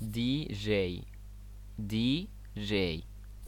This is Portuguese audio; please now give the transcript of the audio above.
DJ DJ